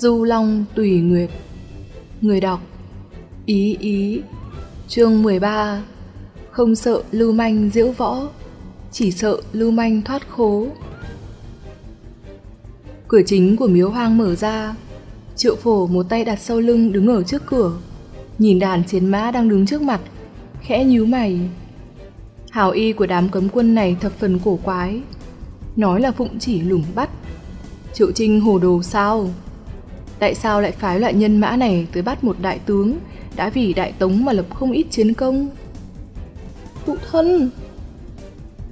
Du Long Tùy Nguyệt Người đọc, Ý Ý, Chương 13 Không sợ lưu manh diễu võ, Chỉ sợ lưu manh thoát khố. Cửa chính của miếu hoang mở ra. Triệu phổ một tay đặt sau lưng đứng ở trước cửa, Nhìn đàn chiến mã đang đứng trước mặt, Khẽ nhíu mày. Hào y của đám cấm quân này thập phần cổ quái, Nói là phụng chỉ lủng bắt. Triệu Trinh hồ đồ sao? Tại sao lại phái loại nhân mã này tới bắt một đại tướng đã vì đại tống mà lập không ít chiến công? Phụ thân!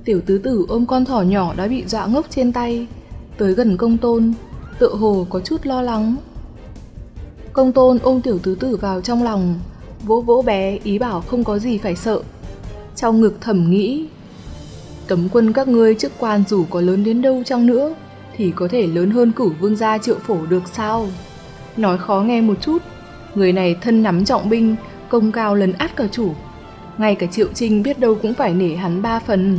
Tiểu tứ tử ôm con thỏ nhỏ đã bị dọa ngốc trên tay, tới gần công tôn, tựa hồ có chút lo lắng. Công tôn ôm tiểu tứ tử vào trong lòng, vỗ vỗ bé ý bảo không có gì phải sợ. Trong ngực thầm nghĩ, cấm quân các ngươi chức quan dù có lớn đến đâu chăng nữa, thì có thể lớn hơn cửu vương gia triệu phổ được sao? Nói khó nghe một chút, người này thân nắm trọng binh, công cao lấn át cả chủ. Ngay cả triệu trinh biết đâu cũng phải nể hắn ba phần.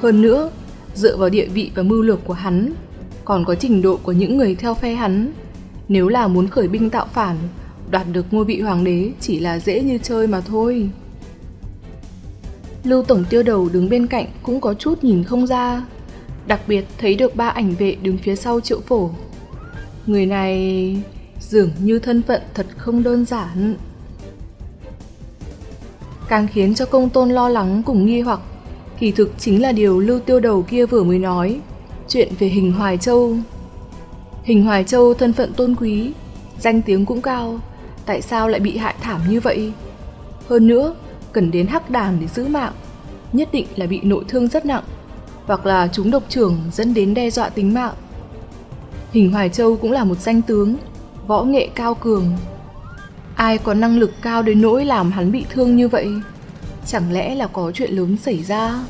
Hơn nữa, dựa vào địa vị và mưu lược của hắn, còn có trình độ của những người theo phe hắn. Nếu là muốn khởi binh tạo phản, đoạt được ngôi vị hoàng đế chỉ là dễ như chơi mà thôi. Lưu Tổng tiêu đầu đứng bên cạnh cũng có chút nhìn không ra, đặc biệt thấy được ba ảnh vệ đứng phía sau triệu phổ. Người này dường như thân phận thật không đơn giản. Càng khiến cho công tôn lo lắng cùng nghi hoặc, kỳ thực chính là điều lưu tiêu đầu kia vừa mới nói, chuyện về hình Hoài Châu. Hình Hoài Châu thân phận tôn quý, danh tiếng cũng cao, tại sao lại bị hại thảm như vậy? Hơn nữa, cần đến hắc đàn để giữ mạng, nhất định là bị nội thương rất nặng hoặc là chúng độc trưởng dẫn đến đe dọa tính mạng. Hình Hoài Châu cũng là một danh tướng, võ nghệ cao cường. Ai có năng lực cao đến nỗi làm hắn bị thương như vậy? Chẳng lẽ là có chuyện lớn xảy ra?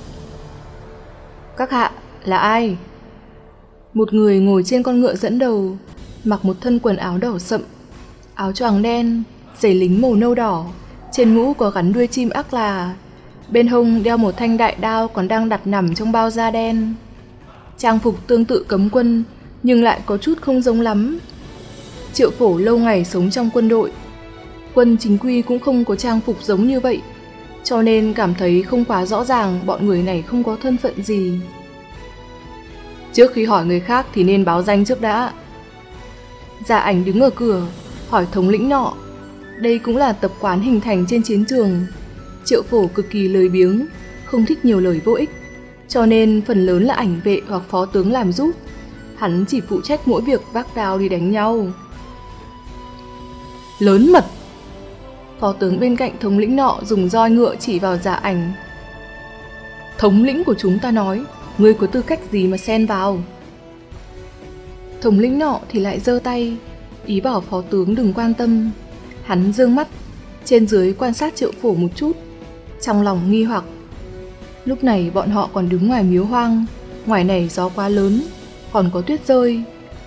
Các hạ, là ai? Một người ngồi trên con ngựa dẫn đầu, mặc một thân quần áo đỏ sậm, áo choàng đen, giày lính màu nâu đỏ, trên mũ có gắn đuôi chim ác là Bên hông đeo một thanh đại đao còn đang đặt nằm trong bao da đen. Trang phục tương tự cấm quân, nhưng lại có chút không giống lắm. Triệu phổ lâu ngày sống trong quân đội. Quân chính quy cũng không có trang phục giống như vậy, cho nên cảm thấy không quá rõ ràng bọn người này không có thân phận gì. Trước khi hỏi người khác thì nên báo danh trước đã. Giả ảnh đứng ở cửa, hỏi thống lĩnh nọ. Đây cũng là tập quán hình thành trên chiến trường, Triệu phổ cực kỳ lười biếng, không thích nhiều lời vô ích, cho nên phần lớn là ảnh vệ hoặc phó tướng làm giúp. Hắn chỉ phụ trách mỗi việc vác đao đi đánh nhau. Lớn mật! Phó tướng bên cạnh thống lĩnh nọ dùng roi ngựa chỉ vào giả ảnh. Thống lĩnh của chúng ta nói, ngươi có tư cách gì mà xen vào? Thống lĩnh nọ thì lại giơ tay, ý bảo phó tướng đừng quan tâm. Hắn dương mắt, trên dưới quan sát triệu phổ một chút, trong lòng nghi hoặc. Lúc này bọn họ còn đứng ngoài miếu hoang, ngoài này gió quá lớn, còn có tuyết rơi,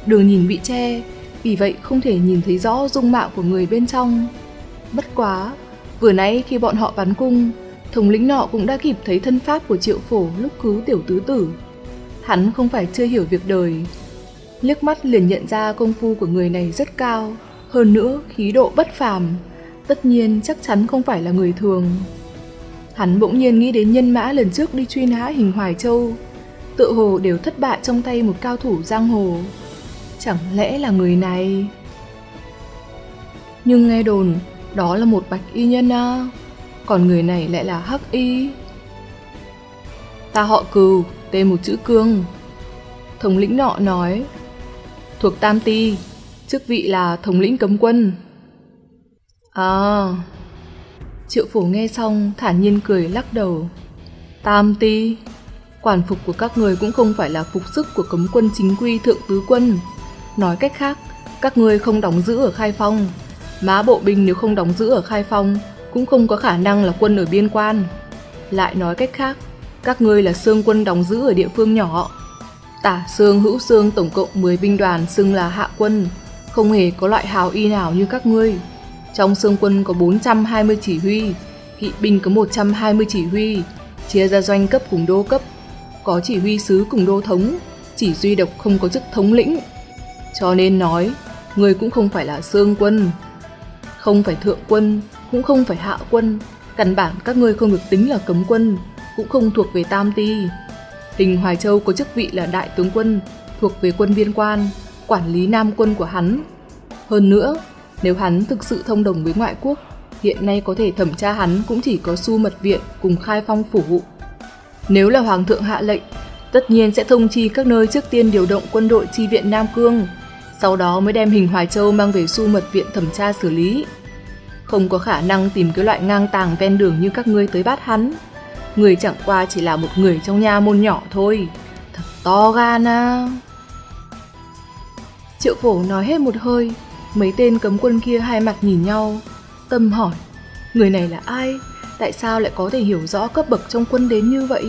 đường nhìn bị che, vì vậy không thể nhìn thấy rõ dung mạo của người bên trong. Bất quá, vừa nãy khi bọn họ bắn cung, thống lĩnh nọ cũng đã kịp thấy thân pháp của triệu phổ lúc cứu tiểu tứ tử. Hắn không phải chưa hiểu việc đời. Liếc mắt liền nhận ra công phu của người này rất cao, hơn nữa khí độ bất phàm, tất nhiên chắc chắn không phải là người thường. Hắn bỗng nhiên nghĩ đến nhân mã lần trước đi truy nã hình Hoài Châu, tự hồ đều thất bại trong tay một cao thủ giang hồ. Chẳng lẽ là người này? Nhưng nghe đồn, đó là một bạch y nhân à, còn người này lại là hắc y. Ta họ cừu, tên một chữ cương. Thống lĩnh nọ nói, thuộc Tam Ti, chức vị là thống lĩnh cấm quân. À, Triệu phổ nghe xong thản nhiên cười lắc đầu. Tam ti, quản phục của các người cũng không phải là phục sức của cấm quân chính quy thượng tứ quân. Nói cách khác, các ngươi không đóng giữ ở Khai Phong. Má bộ binh nếu không đóng giữ ở Khai Phong cũng không có khả năng là quân ở biên quan. Lại nói cách khác, các ngươi là xương quân đóng giữ ở địa phương nhỏ. Tả xương hữu xương tổng cộng 10 binh đoàn xưng là hạ quân, không hề có loại hào y nào như các ngươi. Trong xương quân có 420 chỉ huy, kỵ binh có 120 chỉ huy, chia ra doanh cấp cùng đô cấp, có chỉ huy sứ cùng đô thống, chỉ duy độc không có chức thống lĩnh. Cho nên nói, người cũng không phải là xương quân. Không phải thượng quân, cũng không phải hạ quân, căn bản các ngươi không được tính là cấm quân, cũng không thuộc về tam ti. Hình Hoài Châu có chức vị là đại tướng quân, thuộc về quân biên quan, quản lý nam quân của hắn. Hơn nữa, nếu hắn thực sự thông đồng với ngoại quốc, hiện nay có thể thẩm tra hắn cũng chỉ có su mật viện cùng khai phong phủ vụ. Nếu là hoàng thượng hạ lệnh, tất nhiên sẽ thông chi các nơi trước tiên điều động quân đội chi viện Nam Cương, sau đó mới đem hình Hoài Châu mang về su mật viện thẩm tra xử lý. Không có khả năng tìm cái loại ngang tàng ven đường như các ngươi tới bắt hắn. Người chẳng qua chỉ là một người trong nha môn nhỏ thôi. Thật to gan à. Triệu phổ nói hết một hơi, mấy tên cấm quân kia hai mặt nhìn nhau, tâm hỏi, người này là ai, tại sao lại có thể hiểu rõ cấp bậc trong quân đến như vậy?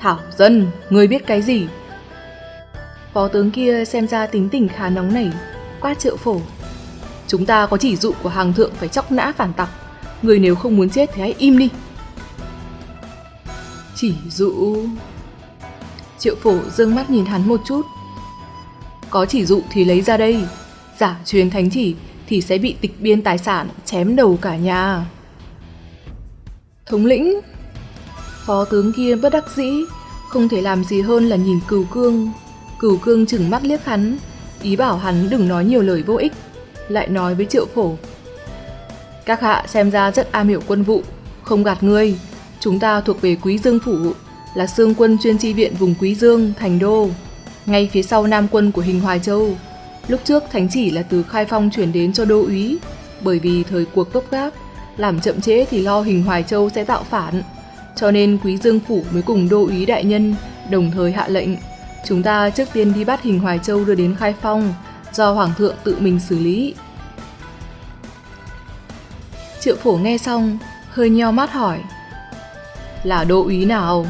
Thảo dân, người biết cái gì? Phó tướng kia xem ra tính tình khá nóng nảy, quát triệu phổ. Chúng ta có chỉ dụ của hàng thượng phải chóc nã phản tặc, người nếu không muốn chết thì hãy im đi. Chỉ dụ... Triệu phổ dương mắt nhìn hắn một chút. Có chỉ dụ thì lấy ra đây, giả truyền thánh chỉ thì sẽ bị tịch biên tài sản, chém đầu cả nhà. Thống lĩnh Phó tướng kia bất đắc dĩ, không thể làm gì hơn là nhìn cừu cương. Cửu cương chừng mắt liếc hắn, ý bảo hắn đừng nói nhiều lời vô ích, lại nói với triệu phổ. Các hạ xem ra rất am hiểu quân vụ, không gạt ngươi, chúng ta thuộc về Quý Dương Phủ, là xương quân chuyên chi viện vùng Quý Dương, Thành Đô, ngay phía sau nam quân của hình Hoài Châu. Lúc trước thánh chỉ là từ Khai Phong chuyển đến cho đô úy, bởi vì thời cuộc gấp gáp, làm chậm trễ thì lo hình Hoài Châu sẽ tạo phản. Cho nên Quý Dương Phủ mới cùng đô úy đại nhân đồng thời hạ lệnh. Chúng ta trước tiên đi bắt hình Hoài Châu đưa đến Khai Phong, do Hoàng thượng tự mình xử lý. Triệu phổ nghe xong, hơi nheo mắt hỏi. Là đô úy nào?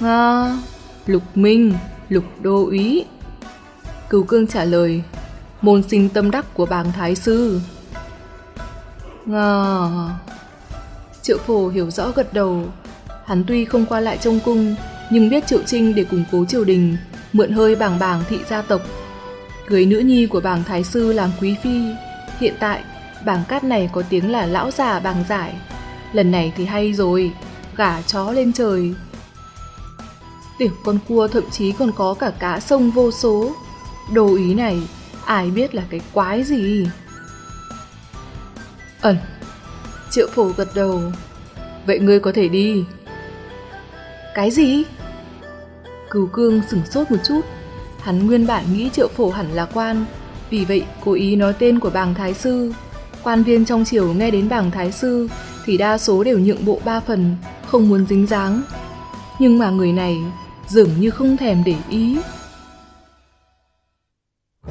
À, Lục Minh, Lục đô úy. Cửu cương trả lời, môn sinh tâm đắc của bàng thái sư. À, Triệu phổ hiểu rõ gật đầu. Hắn tuy không qua lại trong cung, nhưng biết Triệu Trinh để củng cố triều đình, mượn hơi bảng bảng thị gia tộc. Cưới nữ nhi của bảng thái sư làm quý phi. Hiện tại, bảng cát này có tiếng là lão già bảng giải. Lần này thì hay rồi, gả chó lên trời. Tiểu con cua thậm chí còn có cả cá sông vô số. Đồ ý này, ai biết là cái quái gì? Ẩn. Triệu phổ gật đầu. Vậy ngươi có thể đi. Cái gì? Cửu cương sửng sốt một chút. Hắn nguyên bản nghĩ triệu phổ hẳn là quan, vì vậy cố ý nói tên của bàng thái sư. Quan viên trong triều nghe đến bàng thái sư thì đa số đều nhượng bộ ba phần, không muốn dính dáng. Nhưng mà người này dường như không thèm để ý.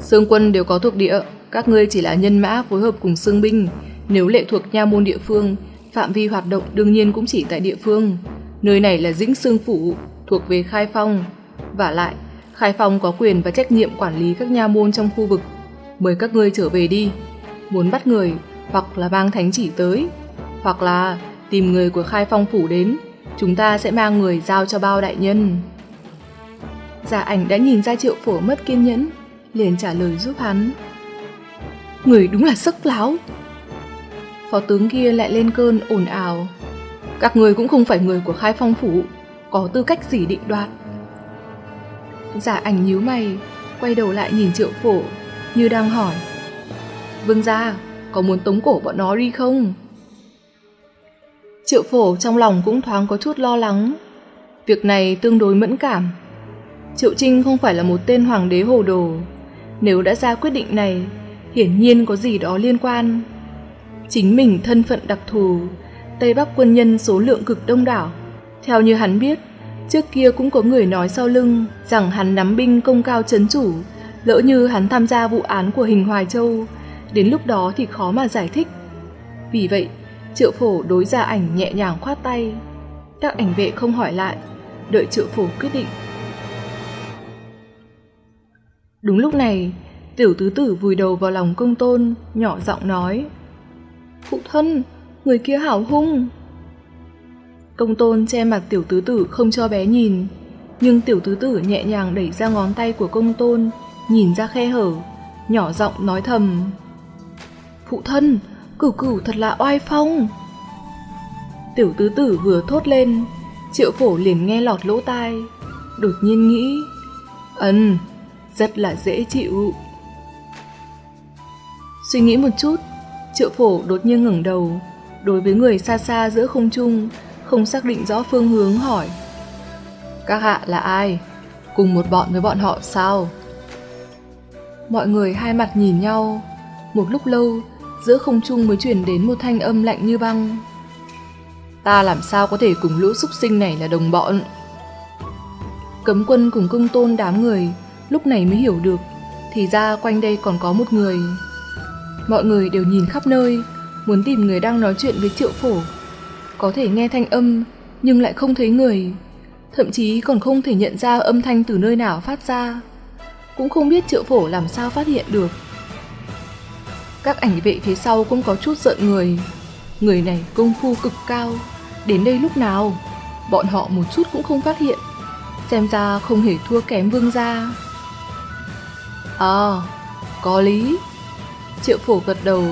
Sương quân đều có thuộc địa, các ngươi chỉ là nhân mã phối hợp cùng sương binh. Nếu lệ thuộc nha môn địa phương, phạm vi hoạt động đương nhiên cũng chỉ tại địa phương. Nơi này là dĩnh sương phủ, thuộc về khai phong. Và lại, khai phong có quyền và trách nhiệm quản lý các nha môn trong khu vực. Mời các ngươi trở về đi. Muốn bắt người, hoặc là mang thánh chỉ tới, hoặc là tìm người của khai phong phủ đến, chúng ta sẽ mang người giao cho bao đại nhân. Giả ảnh đã nhìn ra triệu phổ mất kiên nhẫn, liền trả lời giúp hắn. Người đúng là sức láo. Phó tướng kia lại lên cơn ồn ào. Các người cũng không phải người của khai phong phủ, có tư cách gì định đoạt. Giả ảnh nhíu mày, quay đầu lại nhìn triệu phổ, như đang hỏi. Vương gia, có muốn tống cổ bọn nó đi không? Triệu phổ trong lòng cũng thoáng có chút lo lắng. Việc này tương đối mẫn cảm. Triệu Trinh không phải là một tên hoàng đế hồ đồ, nếu đã ra quyết định này, hiển nhiên có gì đó liên quan. Chính mình thân phận đặc thù, Tây Bắc quân nhân số lượng cực đông đảo. Theo như hắn biết, trước kia cũng có người nói sau lưng rằng hắn nắm binh công cao chấn chủ, lỡ như hắn tham gia vụ án của hình Hoài Châu, đến lúc đó thì khó mà giải thích. Vì vậy, triệu phổ đối ra ảnh nhẹ nhàng khoát tay. Các ảnh vệ không hỏi lại, đợi triệu phổ quyết định. Đúng lúc này, tiểu tứ tử vùi đầu vào lòng công tôn, nhỏ giọng nói. Phụ thân, người kia hảo hung. Công tôn che mặt tiểu tứ tử không cho bé nhìn, nhưng tiểu tứ tử nhẹ nhàng đẩy ra ngón tay của công tôn, nhìn ra khe hở, nhỏ giọng nói thầm. Phụ thân, cửu cửu thật là oai phong. Tiểu tứ tử vừa thốt lên, triệu phổ liền nghe lọt lỗ tai, đột nhiên nghĩ, ân, rất là dễ chịu. Suy nghĩ một chút, triệu phổ đột nhiên ngẩng đầu, đối với người xa xa giữa không trung, không xác định rõ phương hướng hỏi. Các hạ là ai? Cùng một bọn với bọn họ sao? Mọi người hai mặt nhìn nhau, một lúc lâu, giữa không trung mới chuyển đến một thanh âm lạnh như băng. Ta làm sao có thể cùng lũ súc sinh này là đồng bọn? Cấm quân cùng công tôn đám người, lúc này mới hiểu được, thì ra quanh đây còn có một người. Mọi người đều nhìn khắp nơi, muốn tìm người đang nói chuyện với triệu phổ. Có thể nghe thanh âm, nhưng lại không thấy người. Thậm chí còn không thể nhận ra âm thanh từ nơi nào phát ra. Cũng không biết triệu phổ làm sao phát hiện được. Các ảnh vệ phía sau cũng có chút giận người. Người này công phu cực cao. Đến đây lúc nào, bọn họ một chút cũng không phát hiện. Xem ra không hề thua kém vương gia. À, có lý. Triệu phổ gật đầu.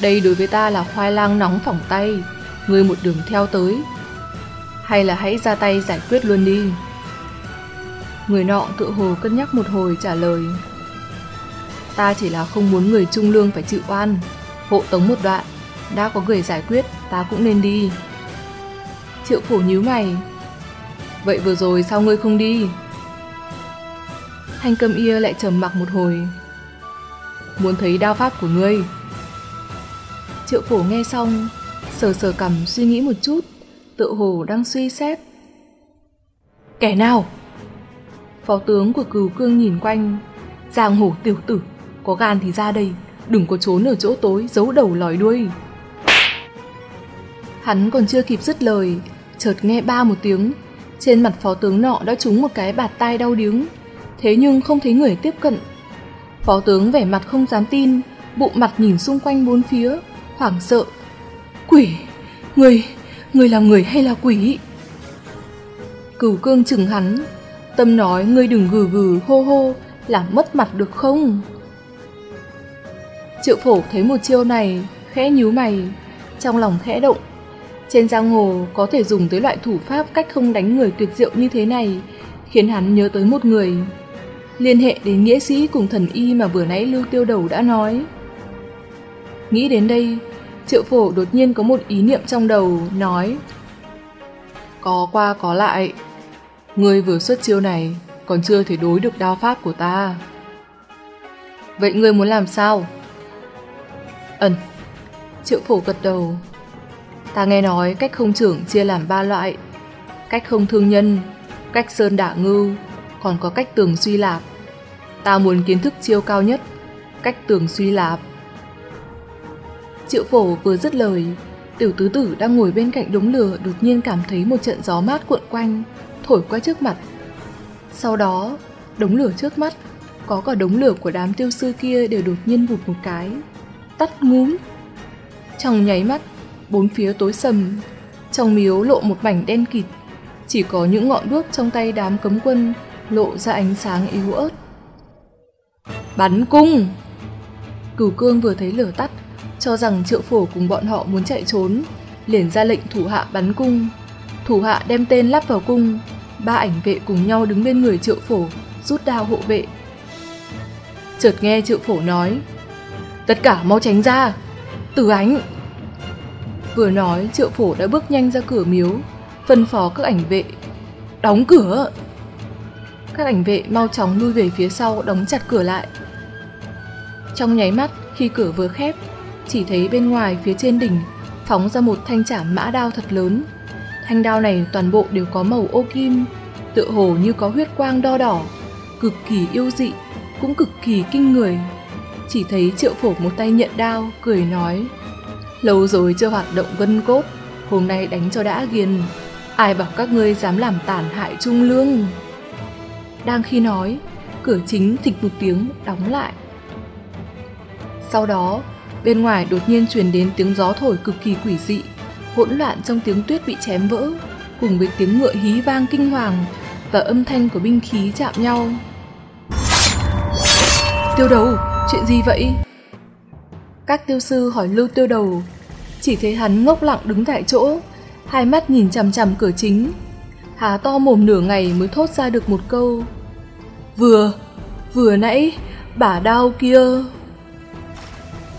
Đây đối với ta là khoai lang nóng phỏng tay. Ngươi một đường theo tới. Hay là hãy ra tay giải quyết luôn đi. Người nọ tự hồ cân nhắc một hồi trả lời. Ta chỉ là không muốn người trung lương phải chịu oan. Hộ tống một đoạn, đã có người giải quyết, ta cũng nên đi. Triệu phổ nhíu mày. Vậy vừa rồi sao ngươi không đi? Thanh cầm ia lại trầm mặc một hồi. Muốn thấy đao pháp của ngươi. Triệu phổ nghe xong, sờ sờ cầm suy nghĩ một chút, tự hồ đang suy xét. Kẻ nào? Phó tướng của cừu cương nhìn quanh, giang hổ tiểu tử, có gan thì ra đây, đừng có trốn ở chỗ tối giấu đầu lòi đuôi. Hắn còn chưa kịp dứt lời, chợt nghe ba một tiếng, trên mặt phó tướng nọ đã trúng một cái bạt tai đau điếng, thế nhưng không thấy người tiếp cận. Phó tướng vẻ mặt không dám tin, bụng mặt nhìn xung quanh bốn phía, hoảng sợ. Quỷ! Người! Người là người hay là quỷ? Cửu cương chừng hắn, tâm nói ngươi đừng gừ gừ hô hô, làm mất mặt được không? Triệu phổ thấy một chiêu này, khẽ nhíu mày, trong lòng khẽ động. Trên giang hồ có thể dùng tới loại thủ pháp cách không đánh người tuyệt diệu như thế này, khiến hắn nhớ tới một người. Liên hệ đến nghĩa sĩ cùng thần y mà vừa nãy Lưu Tiêu Đầu đã nói. Nghĩ đến đây, Triệu phổ đột nhiên có một ý niệm trong đầu, nói Có qua có lại, ngươi vừa xuất chiêu này còn chưa thể đối được đao pháp của ta. Vậy ngươi muốn làm sao? Ẩn. Triệu phổ gật đầu. Ta nghe nói cách không trưởng chia làm ba loại. Cách không thương nhân, cách sơn đả ngưu, còn có cách tường suy lạp. Ta muốn kiến thức chiêu cao nhất, cách tường suy lạp. Triệu phổ vừa dứt lời, tiểu tứ tử đang ngồi bên cạnh đống lửa đột nhiên cảm thấy một trận gió mát cuộn quanh, thổi qua trước mặt. Sau đó, đống lửa trước mắt, có cả đống lửa của đám tiêu sư kia đều đột nhiên vụt một cái, tắt ngúm. Trong nháy mắt, bốn phía tối sầm, trong miếu lộ một mảnh đen kịt, chỉ có những ngọn đuốc trong tay đám cấm quân lộ ra ánh sáng yếu ớt. Bắn cung! Cửu cương vừa thấy lửa tắt, cho rằng triệu phổ cùng bọn họ muốn chạy trốn, liền ra lệnh thủ hạ bắn cung. Thủ hạ đem tên lắp vào cung, ba ảnh vệ cùng nhau đứng bên người triệu phổ, rút đao hộ vệ. Chợt nghe triệu phổ nói, tất cả mau tránh ra, tử ánh. Vừa nói triệu phổ đã bước nhanh ra cửa miếu, phân phó các ảnh vệ, đóng cửa. Các ảnh vệ mau chóng lui về phía sau đóng chặt cửa lại. Trong nháy mắt khi cửa vừa khép, chỉ thấy bên ngoài phía trên đỉnh phóng ra một thanh chảm mã đao thật lớn. Thanh đao này toàn bộ đều có màu ô kim, tựa hồ như có huyết quang đo đỏ, cực kỳ yêu dị, cũng cực kỳ kinh người. Chỉ thấy triệu phổ một tay nhận đao, cười nói Lâu rồi chưa hoạt động gân cốt, hôm nay đánh cho đã ghiền. Ai bảo các ngươi dám làm tàn hại trung lương. Đang khi nói, cửa chính thịch một tiếng đóng lại. Sau đó, Bên ngoài đột nhiên truyền đến tiếng gió thổi cực kỳ quỷ dị, hỗn loạn trong tiếng tuyết bị chém vỡ, cùng với tiếng ngựa hí vang kinh hoàng và âm thanh của binh khí chạm nhau. tiêu đầu, chuyện gì vậy? Các tiêu sư hỏi lưu tiêu đầu, chỉ thấy hắn ngốc lặng đứng tại chỗ, hai mắt nhìn chằm chằm cửa chính. Há to mồm nửa ngày mới thốt ra được một câu. Vừa, vừa nãy, bả đau kia.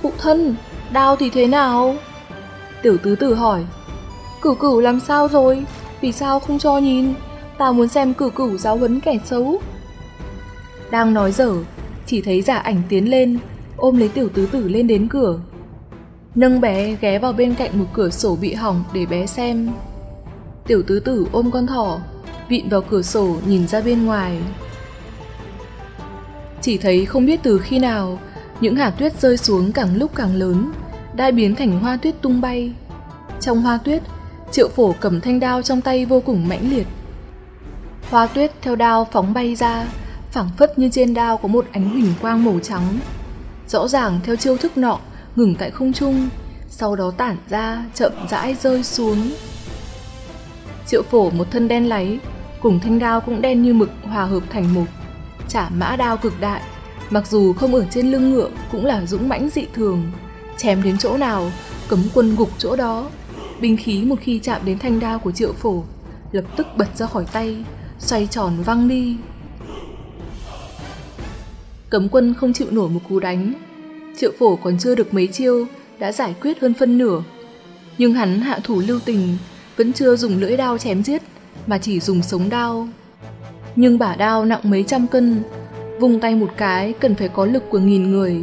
Phụ thân, đau thì thế nào? Tiểu tứ tử hỏi. Cửu cửu làm sao rồi? Vì sao không cho nhìn? Tao muốn xem cửu cửu giáo huấn kẻ xấu. Đang nói dở, chỉ thấy giả ảnh tiến lên, ôm lấy tiểu tứ tử lên đến cửa. Nâng bé ghé vào bên cạnh một cửa sổ bị hỏng để bé xem. Tiểu tứ tử ôm con thỏ, vịn vào cửa sổ nhìn ra bên ngoài. Chỉ thấy không biết từ khi nào, những hạt tuyết rơi xuống càng lúc càng lớn, đã biến thành hoa tuyết tung bay. Trong hoa tuyết, triệu phổ cầm thanh đao trong tay vô cùng mãnh liệt. Hoa tuyết theo đao phóng bay ra, phảng phất như trên đao có một ánh huỳnh quang màu trắng. Rõ ràng theo chiêu thức nọ, ngừng tại không trung, sau đó tản ra, chậm rãi rơi xuống. Triệu phổ một thân đen láy, cùng thanh đao cũng đen như mực hòa hợp thành một. Trả mã đao cực đại, mặc dù không ở trên lưng ngựa cũng là dũng mãnh dị thường. Chém đến chỗ nào, cấm quân gục chỗ đó. Binh khí một khi chạm đến thanh đao của triệu phổ, lập tức bật ra khỏi tay, xoay tròn văng đi. Cấm quân không chịu nổi một cú đánh. Triệu phổ còn chưa được mấy chiêu, đã giải quyết hơn phân nửa. Nhưng hắn hạ thủ lưu tình, vẫn chưa dùng lưỡi đao chém giết, mà chỉ dùng sống đao. Nhưng bả đao nặng mấy trăm cân, vùng tay một cái cần phải có lực của nghìn người.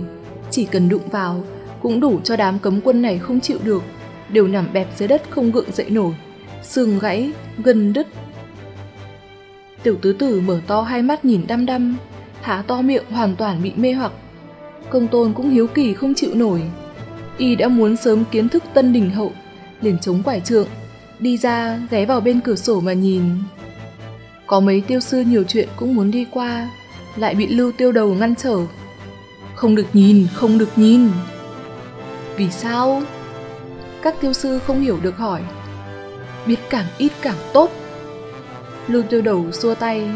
Chỉ cần đụng vào, cũng đủ cho đám cấm quân này không chịu được, đều nằm bẹp dưới đất không gượng dậy nổi, xương gãy, gân đứt. Tiểu tứ tử mở to hai mắt nhìn đăm đăm, há to miệng hoàn toàn bị mê hoặc. Công tôn cũng hiếu kỳ không chịu nổi. Y đã muốn sớm kiến thức tân đình hậu, liền chống quải trượng, đi ra ghé vào bên cửa sổ mà nhìn. Có mấy tiêu sư nhiều chuyện cũng muốn đi qua, lại bị lưu tiêu đầu ngăn trở. Không được nhìn, không được nhìn. Vì sao? Các tiêu sư không hiểu được hỏi. Biết càng ít càng tốt. Lưu tiêu đầu xua tay.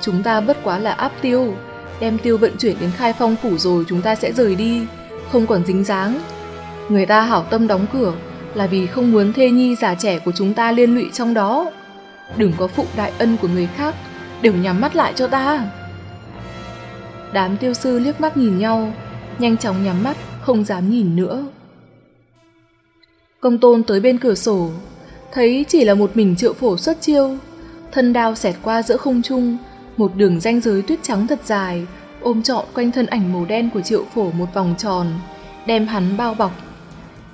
Chúng ta bất quá là áp tiêu, đem tiêu vận chuyển đến khai phong phủ rồi chúng ta sẽ rời đi, không còn dính dáng. Người ta hảo tâm đóng cửa là vì không muốn thê nhi già trẻ của chúng ta liên lụy trong đó. Đừng có phụ đại ân của người khác, đều nhắm mắt lại cho ta. Đám tiêu sư liếc mắt nhìn nhau, nhanh chóng nhắm mắt, không dám nhìn nữa. Công tôn tới bên cửa sổ, thấy chỉ là một mình triệu phổ xuất chiêu, thân đao xẹt qua giữa không trung, một đường ranh giới tuyết trắng thật dài, ôm trọn quanh thân ảnh màu đen của triệu phổ một vòng tròn, đem hắn bao bọc.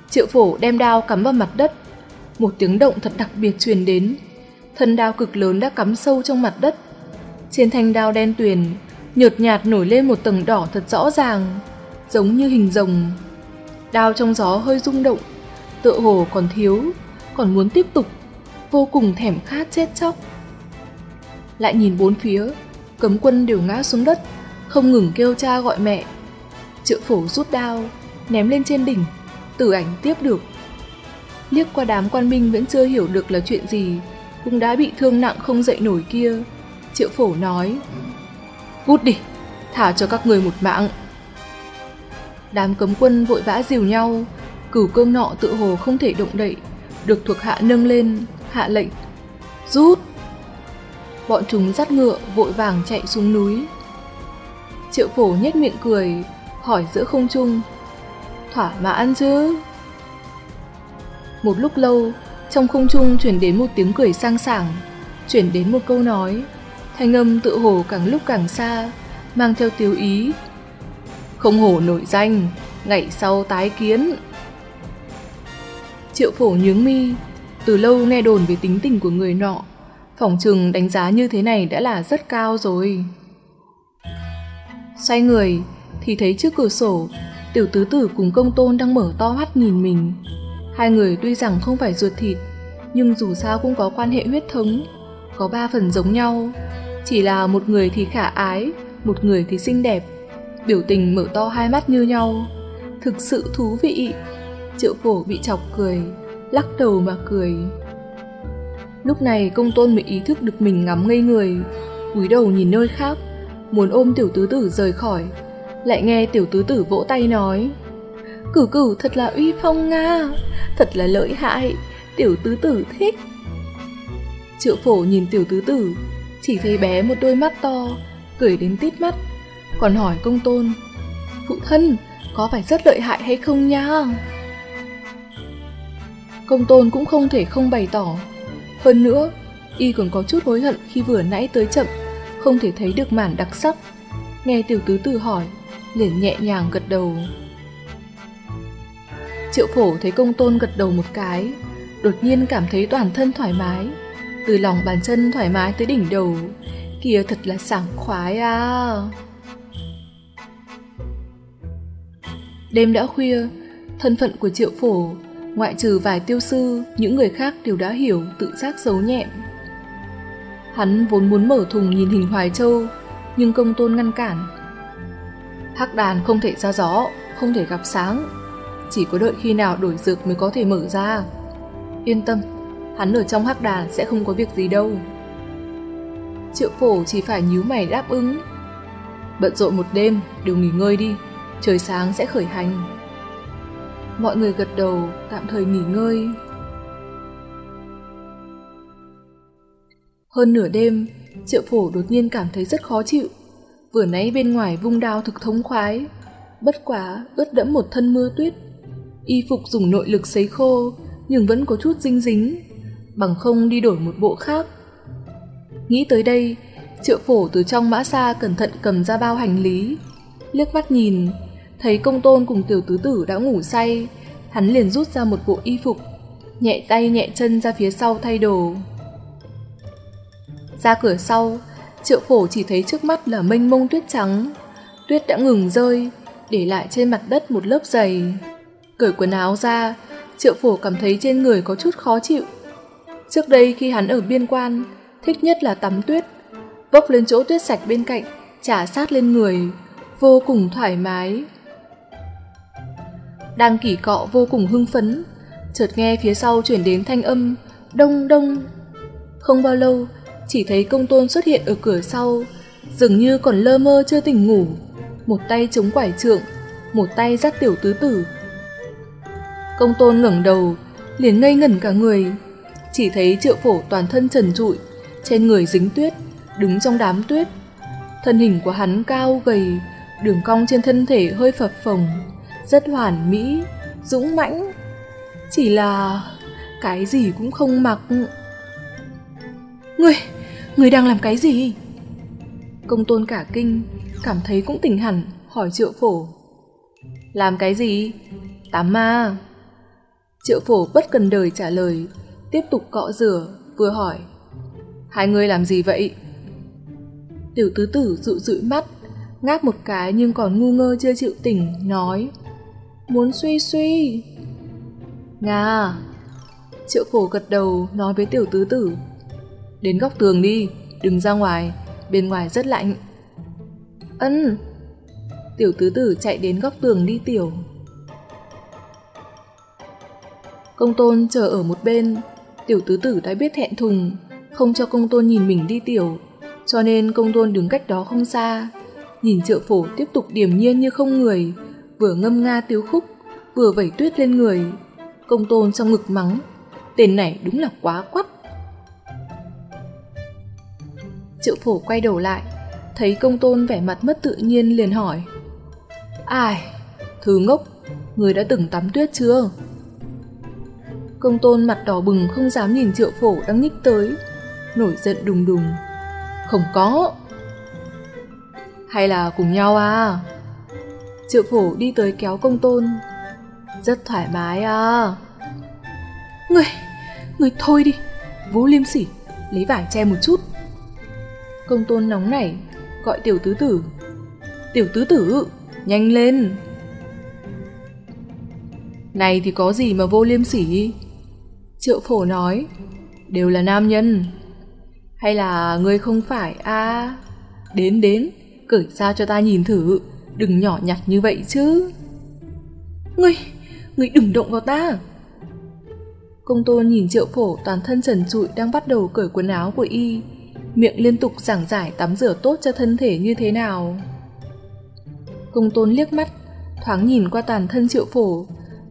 Triệu phổ đem đao cắm vào mặt đất, một tiếng động thật đặc biệt truyền đến. Thân đao cực lớn đã cắm sâu trong mặt đất. Trên thanh đao đen tuyền, nhợt nhạt nổi lên một tầng đỏ thật rõ ràng, giống như hình rồng. Đao trong gió hơi rung động, tựa hồ còn thiếu, còn muốn tiếp tục, vô cùng thèm khát chết chóc lại nhìn bốn phía, cấm quân đều ngã xuống đất, không ngừng kêu cha gọi mẹ. Triệu phổ rút đao, ném lên trên đỉnh, tử ảnh tiếp được. Liếc qua đám quan binh vẫn chưa hiểu được là chuyện gì, cũng đã bị thương nặng không dậy nổi kia. Triệu phổ nói, cút đi, thả cho các người một mạng. Đám cấm quân vội vã dìu nhau, cửu cương nọ tự hồ không thể động đậy, được thuộc hạ nâng lên, hạ lệnh, rút bọn chúng dắt ngựa vội vàng chạy xuống núi. Triệu phổ nhếch miệng cười, hỏi giữa không trung, thỏa mãn chứ? Một lúc lâu, trong không trung chuyển đến một tiếng cười sang sảng, chuyển đến một câu nói, thanh âm tự hồ càng lúc càng xa, mang theo tiêu ý. Không hổ nổi danh, ngày sau tái kiến. Triệu phổ nhướng mi, từ lâu nghe đồn về tính tình của người nọ, Phỏng chừng đánh giá như thế này đã là rất cao rồi. Xoay người, thì thấy trước cửa sổ, tiểu tứ tử cùng công tôn đang mở to mắt nhìn mình. Hai người tuy rằng không phải ruột thịt, nhưng dù sao cũng có quan hệ huyết thống, có ba phần giống nhau. Chỉ là một người thì khả ái, một người thì xinh đẹp, biểu tình mở to hai mắt như nhau. Thực sự thú vị. Triệu phổ bị chọc cười, lắc đầu mà cười. Lúc này công tôn mới ý thức được mình ngắm ngây người, cúi đầu nhìn nơi khác, muốn ôm tiểu tứ tử rời khỏi. Lại nghe tiểu tứ tử vỗ tay nói cử cử thật là uy phong nga Thật là lợi hại Tiểu tứ tử thích Triệu phổ nhìn tiểu tứ tử chỉ thấy bé một đôi mắt to, Cười đến tít mắt. Còn hỏi công tôn, Phụ thân, có phải rất lợi hại hay không nha? Công tôn cũng không thể không bày tỏ. Hơn nữa, Y còn có chút hối hận khi vừa nãy tới chậm, Không thể thấy được màn đặc sắc. Nghe tiểu tứ tử hỏi, liền nhẹ nhàng gật đầu. Triệu phổ thấy công tôn gật đầu một cái, Đột nhiên cảm thấy toàn thân thoải mái. Từ lòng bàn chân thoải mái tới đỉnh đầu. Kìa, thật là sảng khoái à. Đêm đã khuya, Thân phận của triệu phổ, Ngoại trừ vài tiêu sư, Những người khác đều đã hiểu tự giác giấu nhẹm. Hắn vốn muốn mở thùng nhìn hình Hoài Châu, Nhưng công tôn ngăn cản. Hắc đàn không thể ra gió, Không thể gặp sáng, Chỉ có đợi khi nào đổi dược mới có thể mở ra. Yên tâm. Hắn ở trong hắc đàn sẽ không có việc gì đâu. Triệu phổ chỉ phải nhíu mày đáp ứng. Bận rộn một đêm, Đều nghỉ ngơi đi, Trời sáng sẽ khởi hành. Mọi người gật đầu, Tạm thời nghỉ ngơi. Hơn nửa đêm, Triệu phổ đột nhiên cảm thấy rất khó chịu. Vừa nãy bên ngoài vung đao thực thống khoái, Bất quá ướt đẫm một thân mưa tuyết. Y phục dùng nội lực sấy khô, Nhưng vẫn có chút dinh dính. Bằng không đi đổi một bộ khác. Nghĩ tới đây, Triệu phổ từ trong mã xa cẩn thận cầm ra bao hành lý, Liếc mắt nhìn, Thấy công tôn cùng tiểu tứ tử đã ngủ say, Hắn liền rút ra một bộ y phục, Nhẹ tay nhẹ chân ra phía sau thay đồ. Ra cửa sau, Triệu phổ chỉ thấy trước mắt là mênh mông tuyết trắng, Tuyết đã ngừng rơi, Để lại trên mặt đất một lớp dày. Cởi quần áo ra, Triệu phổ cảm thấy trên người có chút khó chịu. Trước đây khi hắn ở biên quan Thích nhất là tắm tuyết Bốc lên chỗ tuyết sạch bên cạnh Trả sát lên người Vô cùng thoải mái. Đang kỷ cọ vô cùng hưng phấn Chợt nghe phía sau chuyển đến thanh âm Đông đông. Không bao lâu chỉ thấy công tôn xuất hiện ở cửa sau, dường như còn lơ mơ chưa tỉnh ngủ, một tay chống quải trượng, một tay dắt tiểu tứ tử. Công tôn ngẩng đầu, liền ngây ngẩn cả người, chỉ thấy triệu phổ toàn thân trần trụi, trên người dính tuyết, đứng trong đám tuyết. Thân hình của hắn cao gầy, đường cong trên thân thể hơi phập phồng, rất hoàn mỹ, dũng mãnh. Chỉ là cái gì cũng không mặc. Người, người đang làm cái gì? Công tôn cả kinh, cảm thấy cũng tỉnh hẳn, hỏi triệu phổ. Làm cái gì? Tắm ma. Triệu phổ bất cần đời trả lời, tiếp tục cọ rửa, vừa hỏi. Hai người làm gì vậy? Tiểu tứ tử dụ dụi mắt, ngáp một cái nhưng còn ngu ngơ chưa chịu tỉnh, nói. Muốn suy suy. Nga. Triệu phổ gật đầu nói với tiểu tứ tử. Đến góc tường đi, đừng ra ngoài, bên ngoài rất lạnh. Ân. Tiểu tứ tử chạy đến góc tường đi tiểu. Công tôn chờ ở một bên, tiểu tứ tử đã biết thẹn thùng, không cho công tôn nhìn mình đi tiểu, cho nên công tôn đứng cách đó không xa, nhìn triệu phổ tiếp tục điềm nhiên như không người, vừa ngâm nga tiếu khúc, vừa vẩy tuyết lên người. Công tôn trong ngực mắng, tên này đúng là quá quắt. Triệu phổ quay đầu lại, thấy công tôn vẻ mặt mất tự nhiên liền hỏi. Ai? Thứ ngốc, người đã từng tắm tuyết chưa? Công tôn mặt đỏ bừng không dám nhìn triệu phổ đang nhích tới, nổi giận đùng đùng. Không có. Hay là cùng nhau à? Triệu phổ đi tới kéo công tôn. Rất thoải mái à. Người, người thôi đi, vô liêm sỉ, lấy vải che một chút. Công tôn nóng nảy, gọi tiểu tứ tử. Tiểu tứ tử, nhanh lên! Này thì có gì mà vô liêm sỉ? Triệu phổ nói, đều là nam nhân. Hay là ngươi không phải à? Đến đến, cởi ra cho ta nhìn thử, đừng nhỏ nhặt như vậy chứ. Ngươi, ngươi đừng động vào ta. Công tôn nhìn triệu phổ toàn thân trần trụi đang bắt đầu cởi quần áo của y, miệng liên tục giảng giải tắm rửa tốt cho thân thể như thế nào. Công tôn liếc mắt, thoáng nhìn qua toàn thân triệu phổ.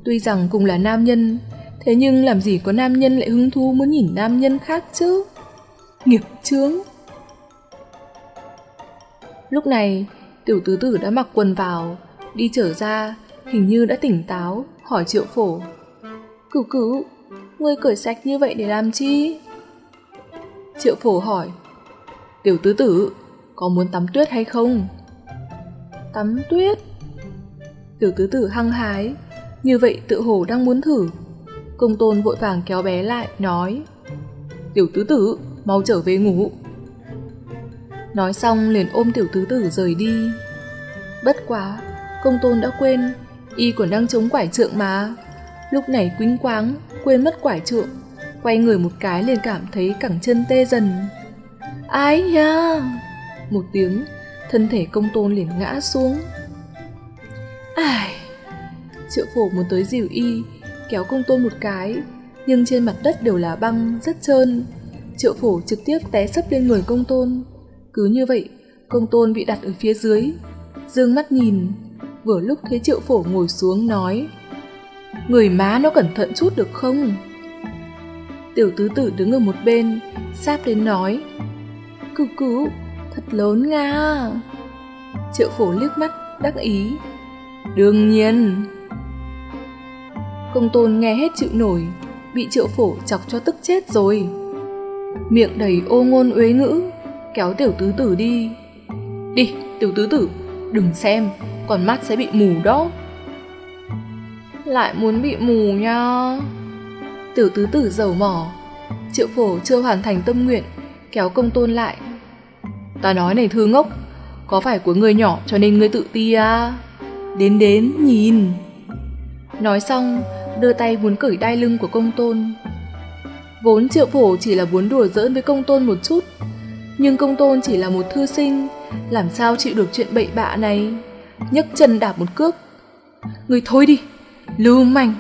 Tuy rằng cùng là nam nhân, thế nhưng làm gì có nam nhân lại hứng thú muốn nhìn nam nhân khác chứ? Nghiệp chướng! Lúc này, tiểu tứ tử đã mặc quần vào, đi trở ra, hình như đã tỉnh táo, hỏi triệu phổ. Cửu cửu, ngươi cởi sạch như vậy để làm chi? Triệu phổ hỏi. Tiểu tứ tử, có muốn tắm tuyết hay không? Tắm tuyết? Tiểu tứ tử hăng hái, như vậy tự hồ đang muốn thử. Công tôn vội vàng kéo bé lại, nói. Tiểu tứ tử, mau trở về ngủ. Nói xong liền ôm tiểu tứ tử rời đi. Bất quá, công tôn đã quên, y còn đang chống quải trượng mà. Lúc này quýnh quáng, quên mất quải trượng, quay người một cái liền cảm thấy cẳng chân tê dần. Ái nha! Một tiếng, thân thể công tôn liền ngã xuống. Ai! Triệu phổ muốn tới dìu y, kéo công tôn một cái, nhưng trên mặt đất đều là băng, rất trơn. Triệu phổ trực tiếp té sấp lên người công tôn. Cứ như vậy, công tôn bị đặt ở phía dưới. Dương mắt nhìn, vừa lúc thấy triệu phổ ngồi xuống nói Người má nó cẩn thận chút được không? Tiểu tứ tử đứng ở một bên, sáp đến nói Cứu cứu, thật lớn nga Triệu phổ liếc mắt, đắc ý Đương nhiên Công tôn nghe hết chịu nổi Bị triệu phổ chọc cho tức chết rồi. Miệng đầy ô ngôn uế ngữ Kéo tiểu tứ tử đi. Đi, tiểu tứ tử Đừng xem, còn mắt sẽ bị mù đó. Lại muốn bị mù nha. Tiểu tứ tử dầu mỏ Triệu phổ chưa hoàn thành tâm nguyện Kéo công tôn lại. Ta nói này thư ngốc Có phải của người nhỏ cho nên ngươi tự ti à? Đến đến nhìn. Nói xong Đưa tay muốn cởi đai lưng của công tôn. Vốn triệu phổ chỉ là muốn đùa giỡn với công tôn một chút, Nhưng công tôn chỉ là một thư sinh, Làm sao chịu được chuyện bậy bạ này? Nhấc chân đạp một cước. Người thôi đi, Lưu manh.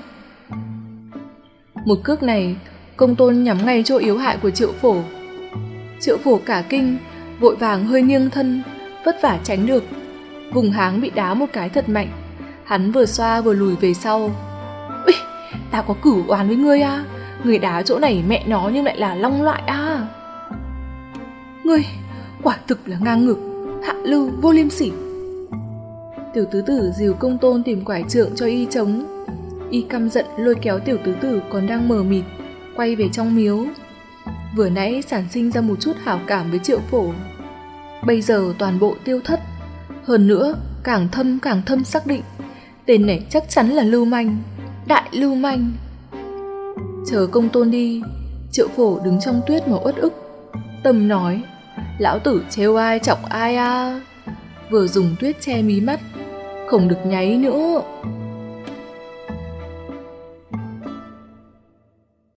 Một cước này, Công tôn nhắm ngay chỗ yếu hại của triệu phổ. Triệu phổ cả kinh, Vội vàng hơi nghiêng thân, Vất vả tránh được. Vùng háng bị đá một cái thật mạnh, Hắn vừa xoa vừa lùi về sau tao có cử oán với ngươi à Người đá chỗ này mẹ nó nhưng lại là long loại à Ngươi, quả thực là ngang ngực Hạ lưu vô liêm sỉ. Tiểu tứ tử dìu công tôn tìm quải trượng cho y chống Y căm giận lôi kéo tiểu tứ tử còn đang mờ mịt Quay về trong miếu. Vừa nãy sản sinh ra một chút hảo cảm với triệu phổ. Bây giờ toàn bộ tiêu thất. Hơn nữa càng thâm càng thâm xác định. Tên này chắc chắn là lưu manh. Đại lưu manh. Chờ công tôn đi, Triệu phổ đứng trong tuyết mà uất ức. Tâm nói, Lão tử trêu ai chọc ai à Vừa dùng tuyết che mí mắt, Không được nháy nữa.